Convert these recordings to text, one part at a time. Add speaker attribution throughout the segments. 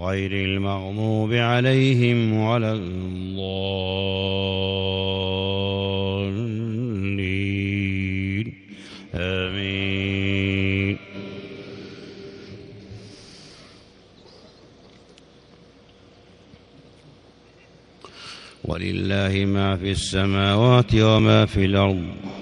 Speaker 1: غير المغضوب عليهم ولا الضالين. آمين. ولله ما في السماوات وما في الأرض.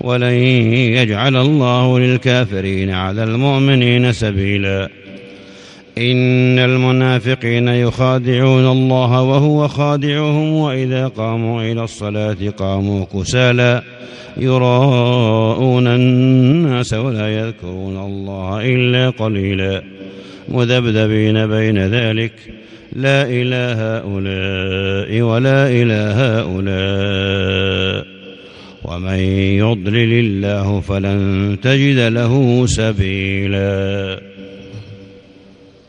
Speaker 1: ولن يجعل الله للكافرين على المؤمنين سبيلا. إن المنافقين يخادعون الله وهو خادعهم وإذا قاموا إلى الصلاة قاموا كسالى يراءون الناس ولا يذكرون الله إلا قليلا. مذبذبين بين ذلك. لا إله هؤلاء ولا إله هؤلاء. ومن يضلل الله فلن تجد له سبيلاً.